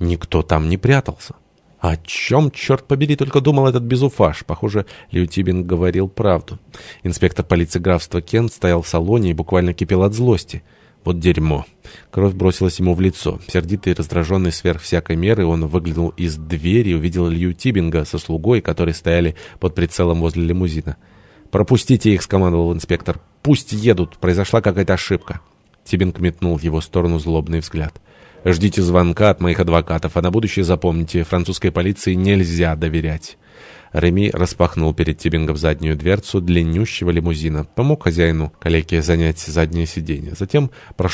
Никто там не прятался. О чем, черт побери, только думал этот безуфаш? Похоже, Льютибин говорил правду. Инспектор полиции графства Кент стоял в салоне и буквально кипел от злости. Вот дерьмо. Кровь бросилась ему в лицо. Сердитый и раздраженный сверх всякой меры, он выглянул из двери и увидел Лью Тибинга со слугой, которые стояли под прицелом возле лимузина. «Пропустите их», — скомандовал инспектор. «Пусть едут. Произошла какая-то ошибка». Тибинг метнул в его сторону злобный взгляд. Ждите звонка от моих адвокатов, а на будущее запомните, французской полиции нельзя доверять». Реми распахнул перед Тибингом заднюю дверцу длиннющего лимузина, помог хозяину калеке занять заднее сиденье. Затем прошел